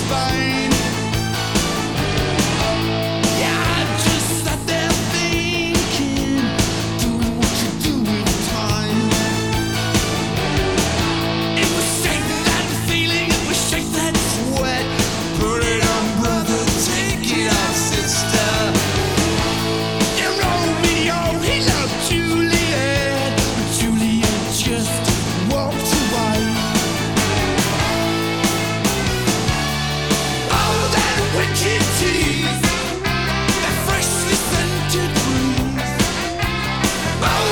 spine. boat.